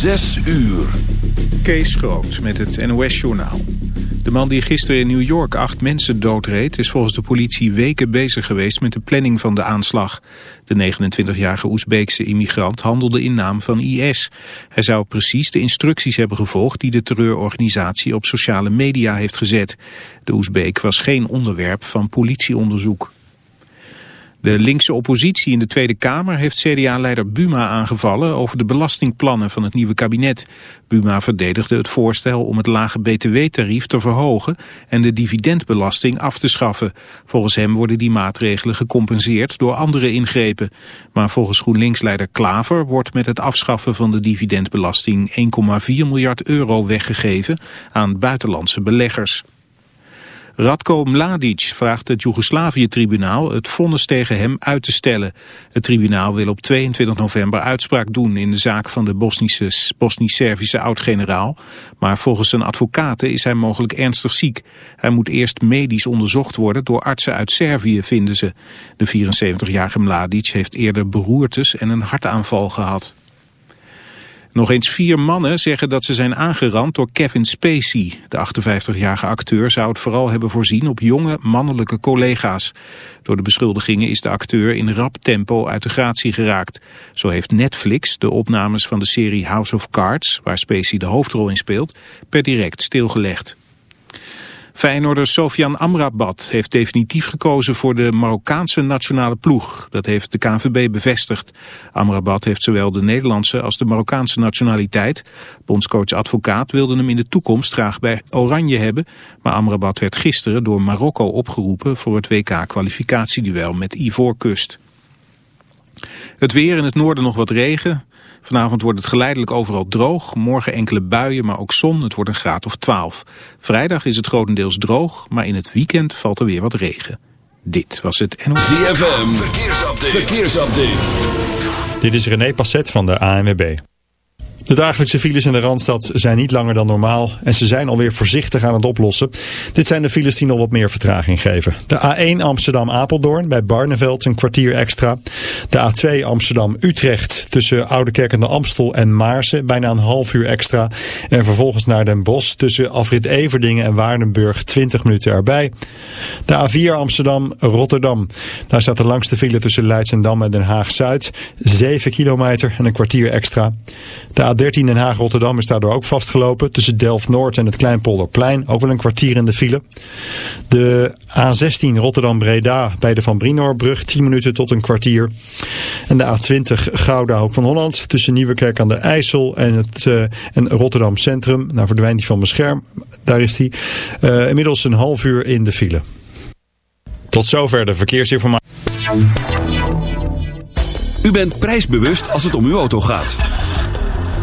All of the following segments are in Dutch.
Zes uur. Kees Groot met het NOS-journaal. De man die gisteren in New York acht mensen doodreed... is volgens de politie weken bezig geweest met de planning van de aanslag. De 29-jarige Oezbeekse immigrant handelde in naam van IS. Hij zou precies de instructies hebben gevolgd... die de terreurorganisatie op sociale media heeft gezet. De Oezbeek was geen onderwerp van politieonderzoek. De linkse oppositie in de Tweede Kamer heeft CDA-leider Buma aangevallen over de belastingplannen van het nieuwe kabinet. Buma verdedigde het voorstel om het lage btw-tarief te verhogen en de dividendbelasting af te schaffen. Volgens hem worden die maatregelen gecompenseerd door andere ingrepen. Maar volgens GroenLinks-leider Klaver wordt met het afschaffen van de dividendbelasting 1,4 miljard euro weggegeven aan buitenlandse beleggers. Radko Mladic vraagt het Joegoslavië-tribunaal het vonnis tegen hem uit te stellen. Het tribunaal wil op 22 november uitspraak doen in de zaak van de Bosnisch-Servische oud-generaal. Maar volgens zijn advocaten is hij mogelijk ernstig ziek. Hij moet eerst medisch onderzocht worden door artsen uit Servië, vinden ze. De 74-jarige Mladic heeft eerder beroertes en een hartaanval gehad. Nog eens vier mannen zeggen dat ze zijn aangerand door Kevin Spacey. De 58-jarige acteur zou het vooral hebben voorzien op jonge mannelijke collega's. Door de beschuldigingen is de acteur in rap tempo uit de gratie geraakt. Zo heeft Netflix de opnames van de serie House of Cards, waar Spacey de hoofdrol in speelt, per direct stilgelegd. Feyenoorder Sofian Amrabat heeft definitief gekozen voor de Marokkaanse nationale ploeg. Dat heeft de KNVB bevestigd. Amrabat heeft zowel de Nederlandse als de Marokkaanse nationaliteit. Bondscoach Advocaat wilde hem in de toekomst graag bij Oranje hebben. Maar Amrabat werd gisteren door Marokko opgeroepen voor het WK-kwalificatieduel met Ivoorkust. Het weer in het noorden nog wat regen. Vanavond wordt het geleidelijk overal droog. Morgen enkele buien, maar ook zon. Het wordt een graad of 12. Vrijdag is het grotendeels droog, maar in het weekend valt er weer wat regen. Dit was het NOS. ZFM, verkeersupdate. verkeersupdate. Dit is René Passet van de ANWB. De dagelijkse files in de Randstad zijn niet langer dan normaal en ze zijn alweer voorzichtig aan het oplossen. Dit zijn de files die nog wat meer vertraging geven. De A1 Amsterdam-Apeldoorn bij Barneveld een kwartier extra. De A2 Amsterdam-Utrecht tussen Oudekerk en de Amstel en Maarsen bijna een half uur extra. En vervolgens naar Den Bosch tussen Afrit Everdingen en Waardenburg 20 minuten erbij. De A4 Amsterdam-Rotterdam. Daar staat de langste file tussen Leidsendam en Den Haag-Zuid. 7 kilometer en een kwartier extra. De A13 Den Haag-Rotterdam is daardoor ook vastgelopen. Tussen Delft-Noord en het Kleinpolderplein. Ook wel een kwartier in de file. De A16 Rotterdam-Breda bij de Van Brinoorbrug. 10 minuten tot een kwartier. En de A20 Gouda Hoek van Holland. Tussen Nieuwekerk aan de IJssel en, het, uh, en Rotterdam Centrum. Nou verdwijnt hij van mijn scherm. Daar is hij. Uh, inmiddels een half uur in de file. Tot zover de verkeersinformatie. U bent prijsbewust als het om uw auto gaat.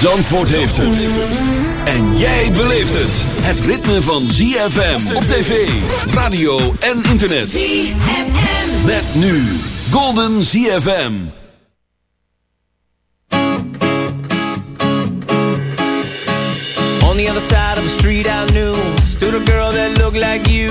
Zandvoort heeft het. En jij beleeft het. Het ritme van ZFM op tv, radio en internet. ZFM. Met nu Golden ZFM. On the other side of the street I knew Stood a girl that looked like you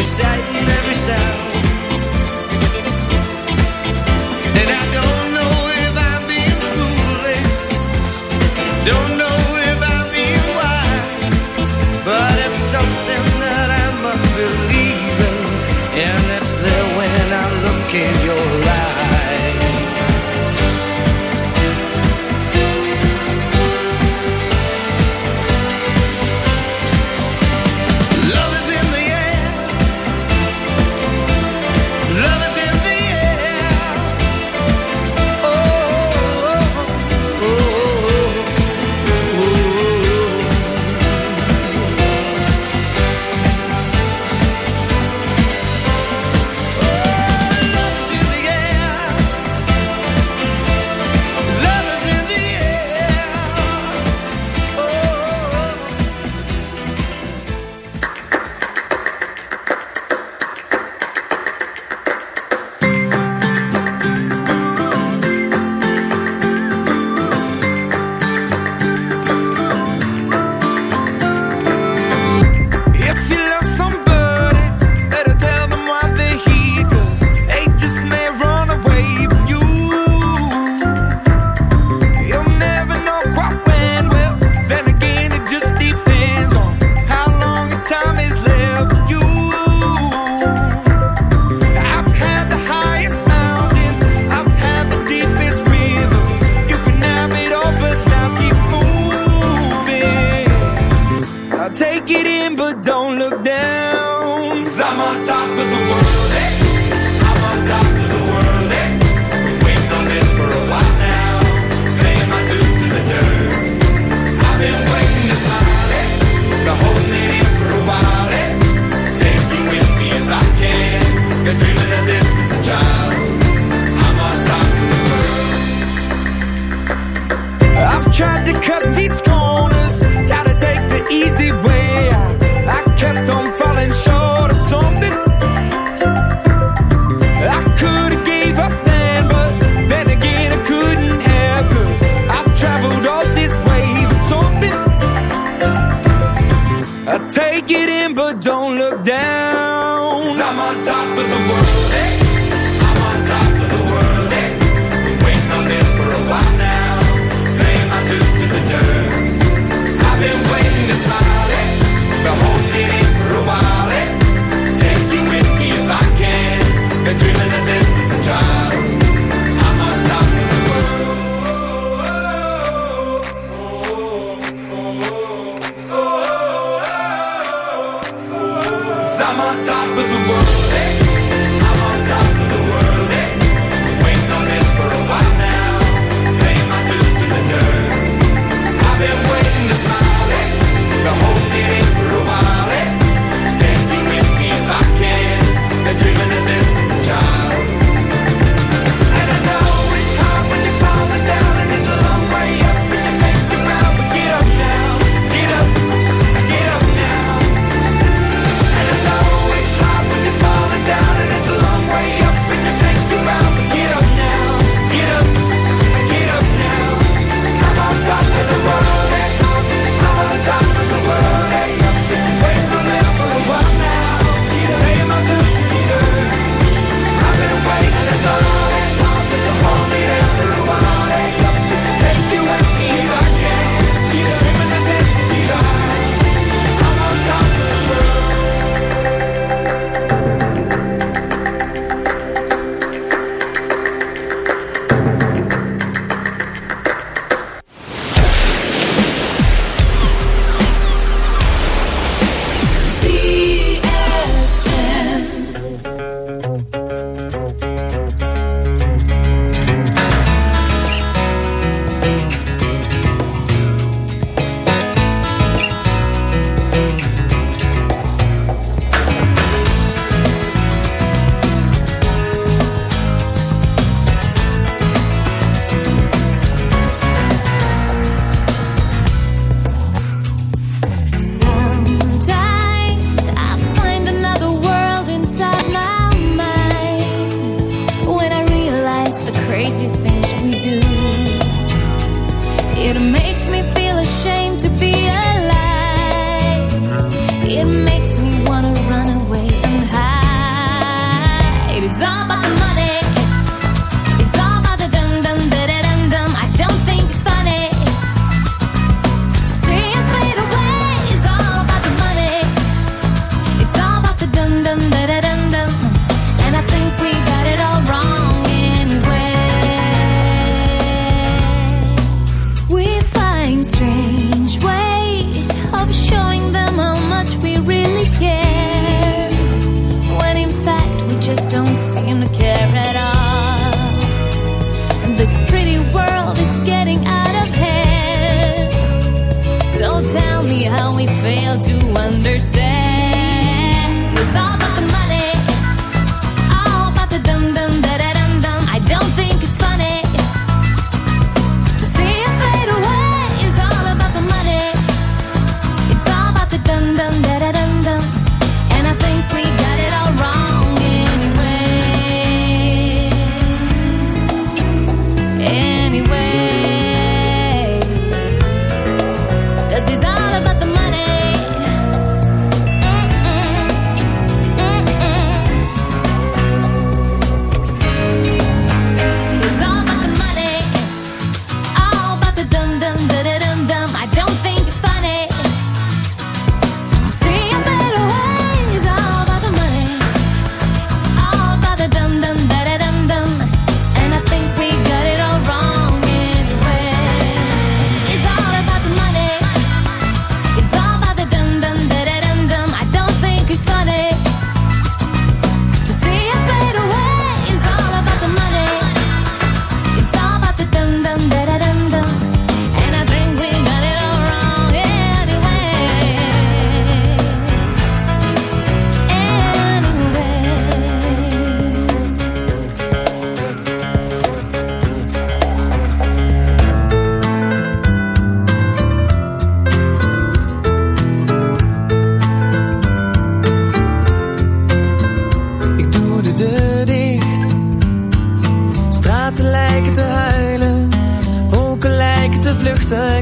every sight and every sound.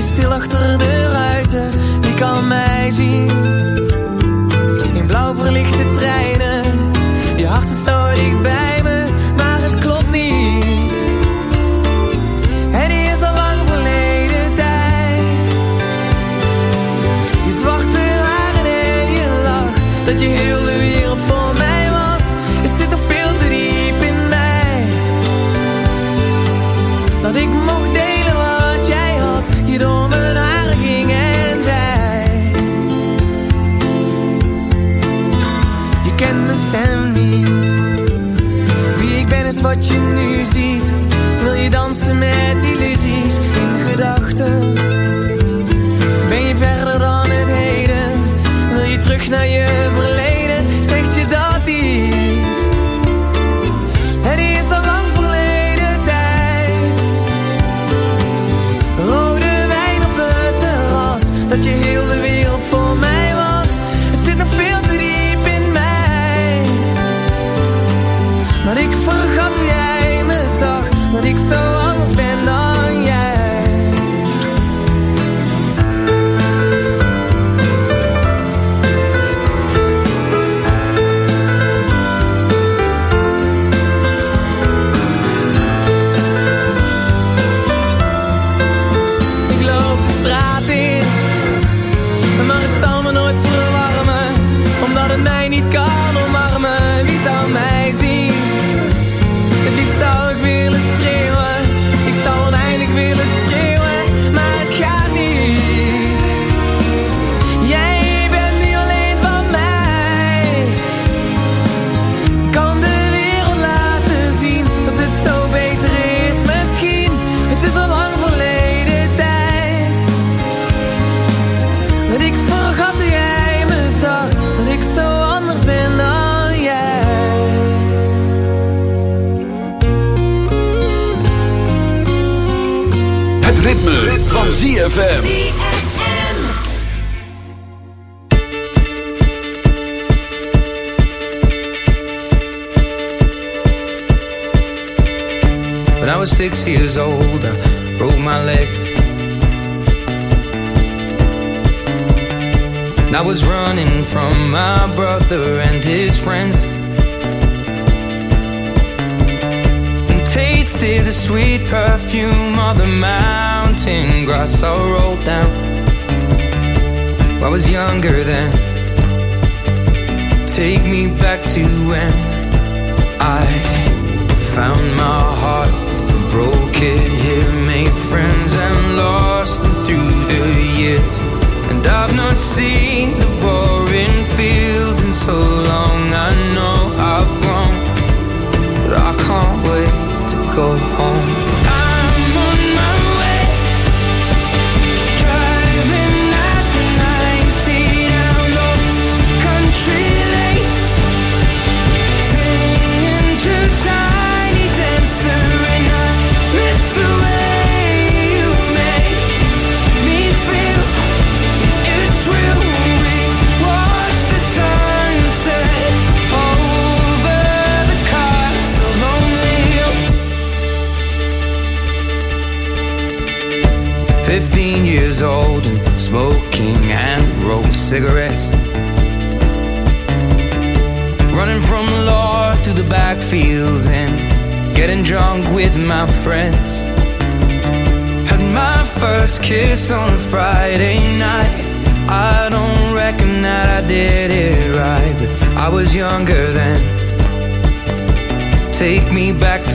stil achter de ruiten, die kan mij zien? In blauw verlichte treinen, je hart is zo dichtbij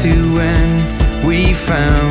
to when we found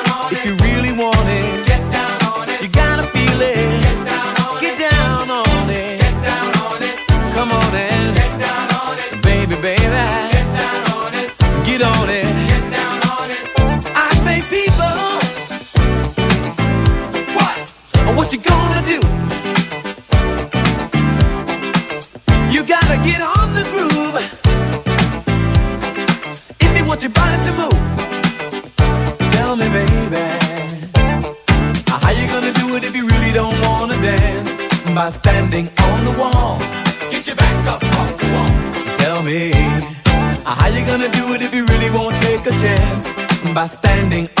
by standing up.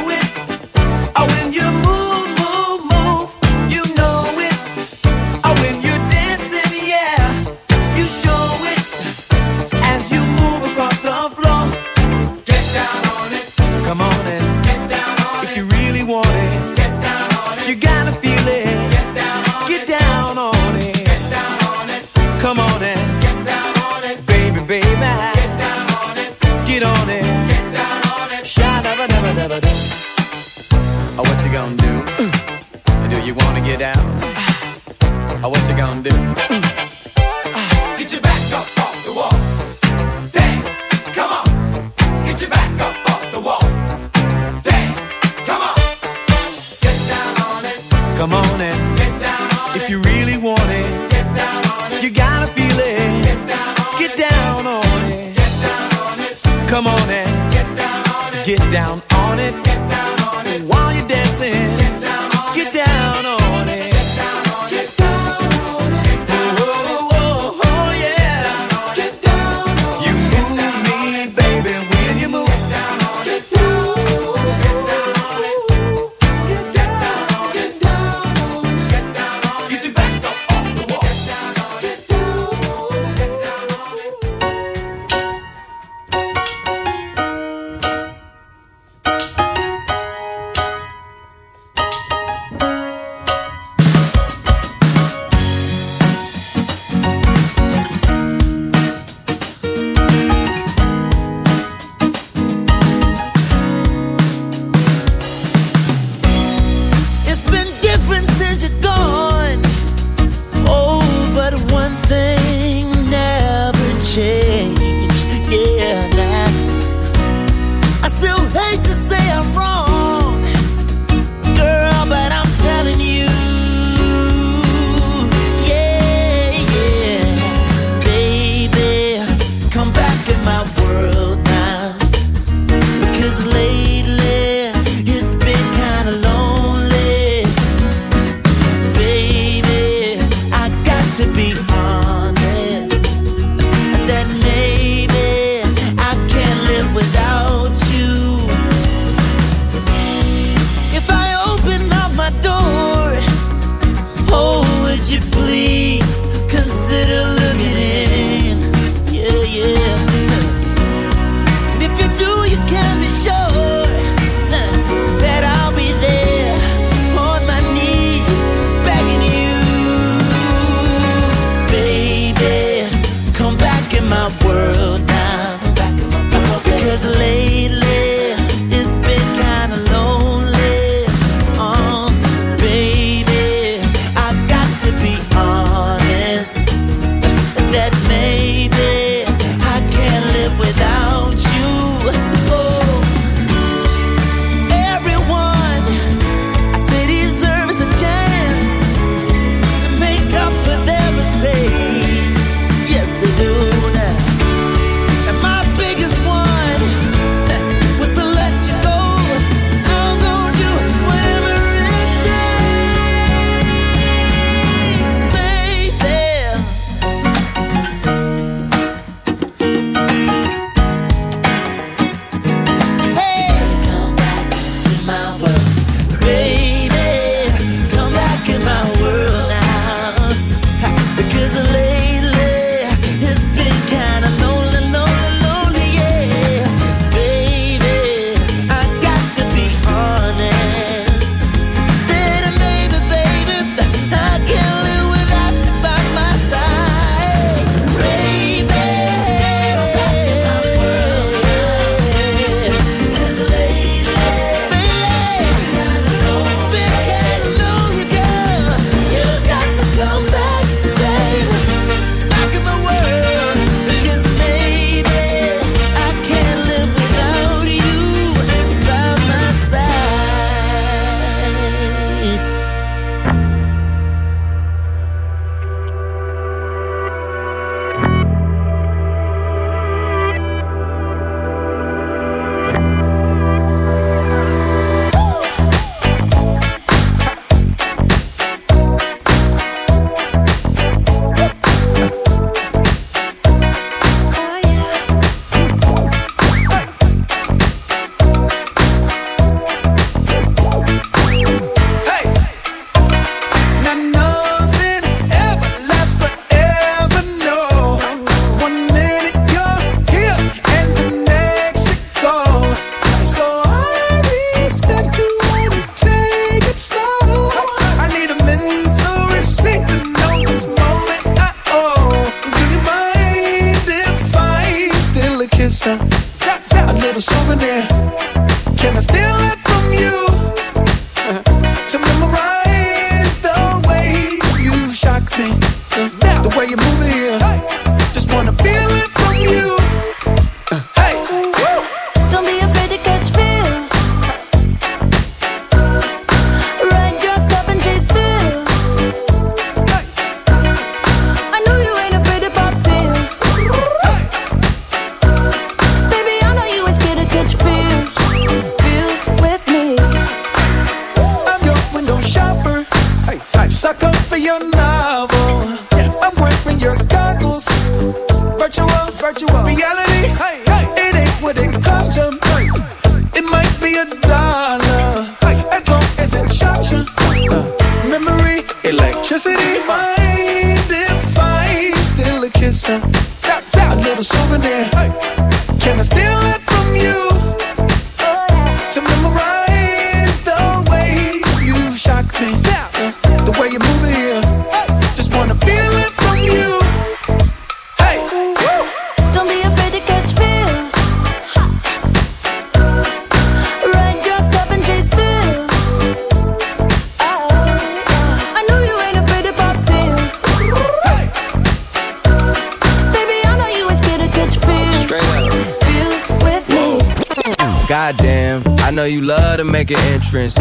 friends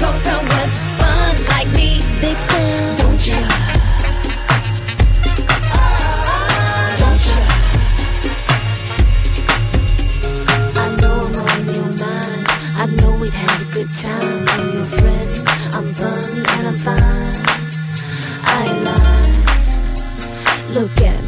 Girlfriend was fun like me? Big fan. Don't you? Don't you? I know I'm on your mind. I know we'd have a good time. I'm your friend. I'm fun and I'm fine. I. Look at me.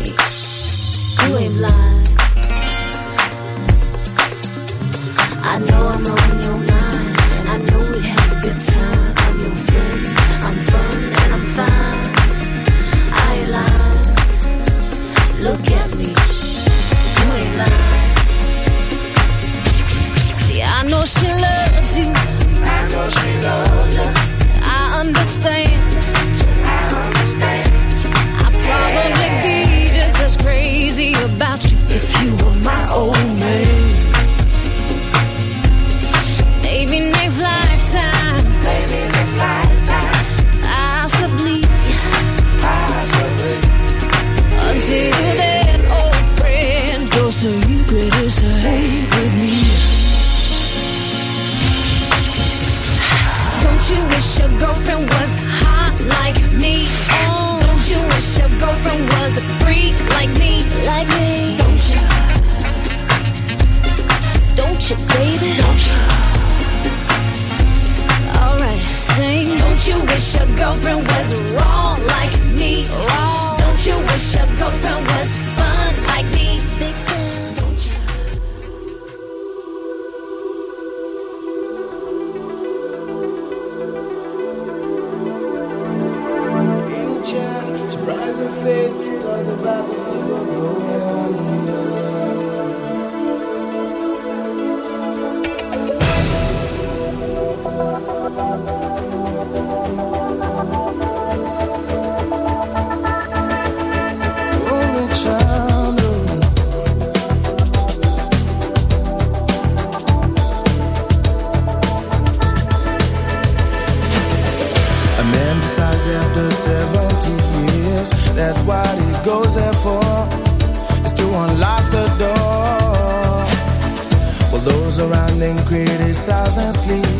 emphasize after 70 years that what he goes there for is to unlock the door. Well, those around him criticize and sleep